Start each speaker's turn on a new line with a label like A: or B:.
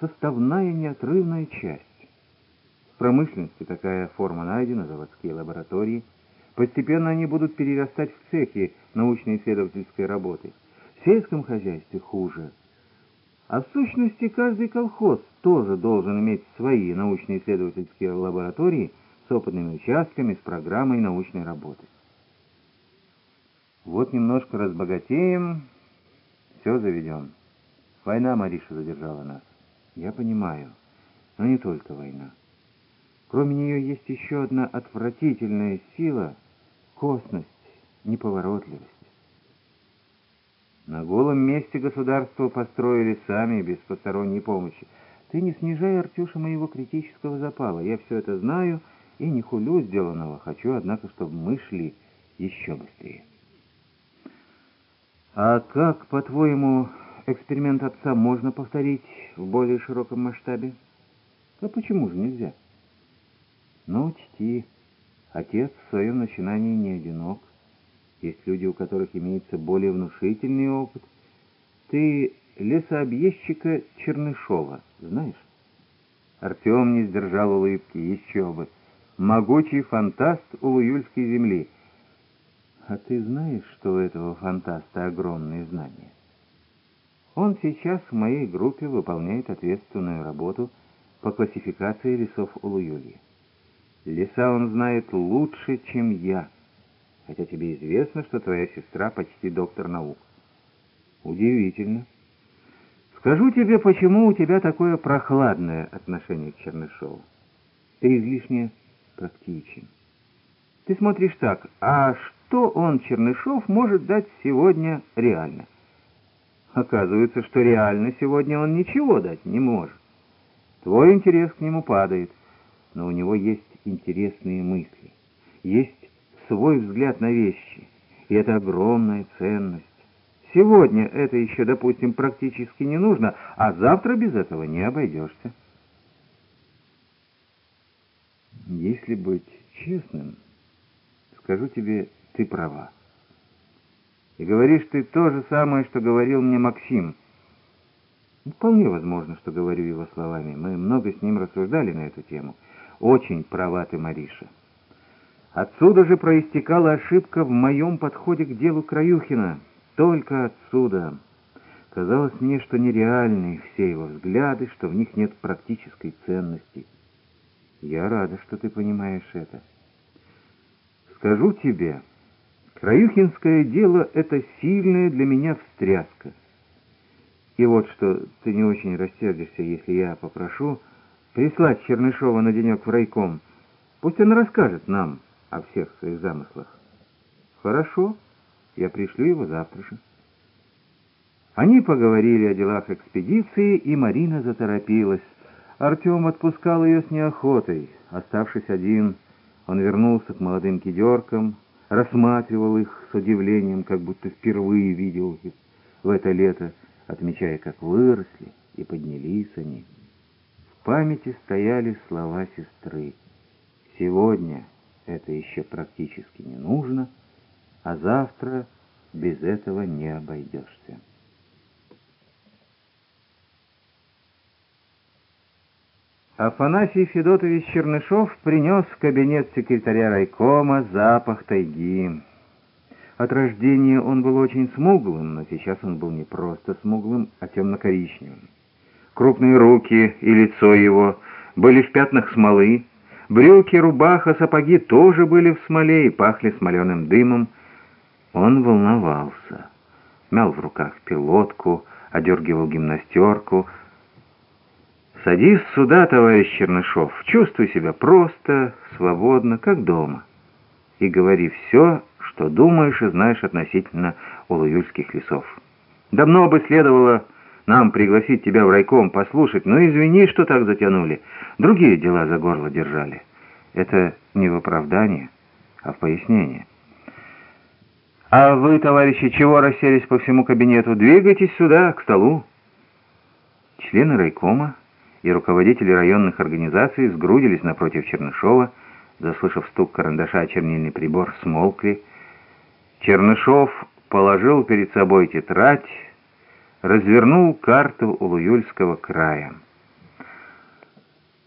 A: составная неотрывная часть. В промышленности такая форма найдена, заводские лаборатории. Постепенно они будут перерастать в цехи научно-исследовательской работы. В сельском хозяйстве хуже. А в сущности каждый колхоз тоже должен иметь свои научно-исследовательские лаборатории с опытными участками, с программой научной работы. Вот немножко разбогатеем, все заведем. Война, Мариша, задержала нас. Я понимаю, но не только война. Кроме нее есть еще одна отвратительная сила — косность, неповоротливость. На голом месте государство построили сами, без посторонней помощи. Ты не снижай, Артюша, моего критического запала. Я все это знаю и не хулю сделанного. Хочу, однако, чтобы мы шли еще быстрее. А как, по-твоему, эксперимент отца можно повторить в более широком масштабе? А почему же нельзя? Но учти, отец в своем начинании не одинок. Есть люди, у которых имеется более внушительный опыт. Ты лесообъездчика Чернышова знаешь? Артем не сдержал улыбки, еще бы. Могучий фантаст Улуюльской земли — а ты знаешь, что у этого фантаста огромные знания? Он сейчас в моей группе выполняет ответственную работу по классификации лесов Улуюлья. Леса он знает лучше, чем я, хотя тебе известно, что твоя сестра почти доктор наук. Удивительно. Скажу тебе, почему у тебя такое прохладное отношение к Чернышову. Ты излишне практичен. Ты смотришь так, а что он, Чернышов, может дать сегодня реально? Оказывается, что реально сегодня он ничего дать не может. Твой интерес к нему падает, но у него есть интересные мысли, есть свой взгляд на вещи, и это огромная ценность. Сегодня это еще, допустим, практически не нужно, а завтра без этого не обойдешься. Если быть честным... Скажу тебе, ты права. И говоришь ты то же самое, что говорил мне Максим. Вполне возможно, что говорю его словами. Мы много с ним рассуждали на эту тему. Очень права ты, Мариша. Отсюда же проистекала ошибка в моем подходе к делу Краюхина. Только отсюда. Казалось мне, что нереальны все его взгляды, что в них нет практической ценности. Я рада, что ты понимаешь это. Скажу тебе, Краюхинское дело — это сильная для меня встряска. И вот что, ты не очень рассердишься, если я попрошу прислать Чернышова на денек в райком. Пусть он расскажет нам о всех своих замыслах. Хорошо, я пришлю его завтра же. Они поговорили о делах экспедиции, и Марина заторопилась. Артем отпускал ее с неохотой, оставшись один — он вернулся к молодым кедеркам, рассматривал их с удивлением, как будто впервые видел их в это лето, отмечая, как выросли и поднялись они. В памяти стояли слова сестры. «Сегодня это еще практически не нужно, а завтра без этого не обойдешься». Афанасий Федотович Чернышов принес в кабинет секретаря райкома запах тайги. От рождения он был очень смуглым, но сейчас он был не просто смуглым, а темно-коричневым. Крупные руки и лицо его были в пятнах смолы, брюки, рубаха, сапоги тоже были в смоле и пахли смоленым дымом. Он волновался, мял в руках пилотку, одергивал гимнастерку, «Садись сюда, товарищ Чернышов, чувствуй себя просто, свободно, как дома, и говори все, что думаешь и знаешь относительно улуюльских лесов. Давно бы следовало нам пригласить тебя в райком послушать, но извини, что так затянули. Другие дела за горло держали. Это не в оправдание, а в пояснение». «А вы, товарищи, чего расселись по всему кабинету? Двигайтесь сюда, к столу». Члены райкома и руководители районных организаций сгрудились напротив Чернышова, заслышав стук карандаша о чернильный прибор, смолкли. Чернышов положил перед собой тетрадь, развернул карту Улуюльского края.